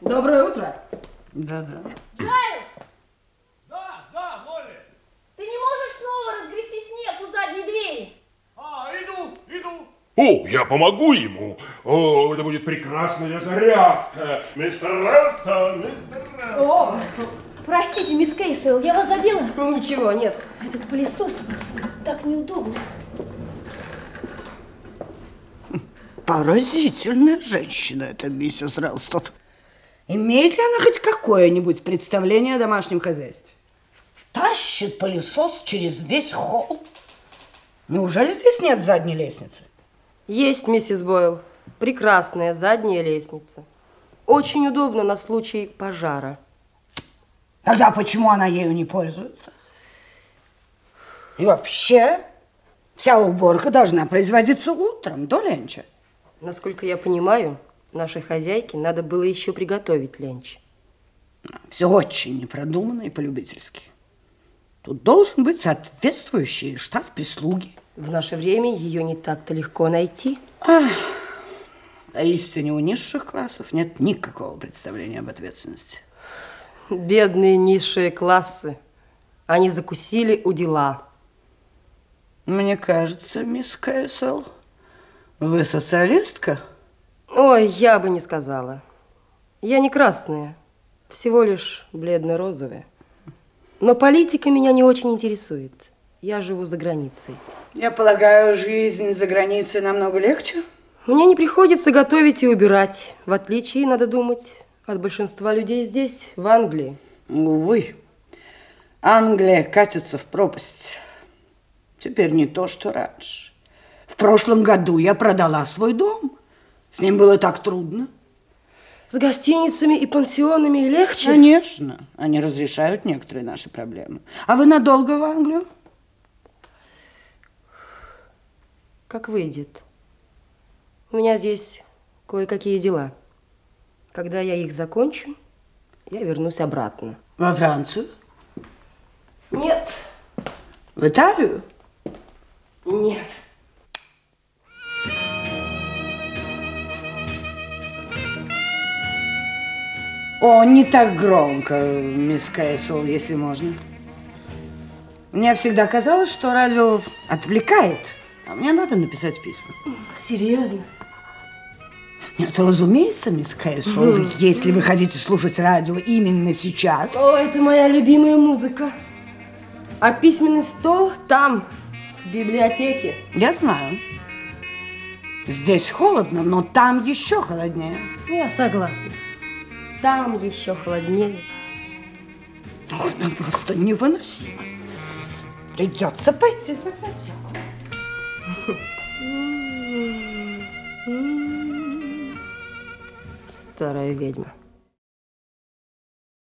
Доброе утро. Да-да. Джайлз, Да, да, Молли. ты не можешь снова разгрести снег у задней двери? А, иду, иду. О, я помогу ему. О, это будет прекрасная зарядка. Мистер Релстон, мистер Релстон. О, простите, мисс Кейсуэлл, я вас задела? Ничего, нет. Этот пылесос так неудобно. Поразительная женщина эта миссис Релстон. Имеет ли она хоть какое-нибудь представление о домашнем хозяйстве? Тащит пылесос через весь холл. Неужели здесь нет задней лестницы? Есть, миссис Бойл. Прекрасная задняя лестница. Очень удобно на случай пожара. Тогда почему она ею не пользуется? И вообще, вся уборка должна производиться утром, до ленча. Насколько я понимаю, нашей хозяйке надо было еще приготовить ленч. Все очень непродуманно и полюбительски. Тут должен быть соответствующий штат прислуги. В наше время ее не так-то легко найти. О истине у низших классов нет никакого представления об ответственности. Бедные низшие классы. Они закусили у дела. Мне кажется, мисс Кэссел, вы социалистка? Ой, я бы не сказала. Я не красная, всего лишь бледно-розовая. Но политика меня не очень интересует. Я живу за границей. Я полагаю, жизнь за границей намного легче? Мне не приходится готовить и убирать, в отличие, надо думать, от большинства людей здесь, в Англии. Увы, Англия катится в пропасть. Теперь не то, что раньше. В прошлом году я продала свой дом. С ним было так трудно. С гостиницами и пансионами легче? Конечно, они разрешают некоторые наши проблемы. А вы надолго в Англию? Как выйдет. У меня здесь кое-какие дела. Когда я их закончу, я вернусь обратно. Во Францию? Нет, В Италию? нет. О, не так громко, мисс Кэссел, если можно. Мне всегда казалось, что радио отвлекает, а мне надо написать письма. Серьезно? Нет, разумеется, мисс Кэссел, если вы хотите слушать радио именно сейчас. О, это моя любимая музыка. А письменный стол там, в библиотеке. Я знаю. Здесь холодно, но там еще холоднее. Я согласна. Там еще холоднее. Ох, нам просто невыносимо. Придется пойти в библиотеку. Старая ведьма.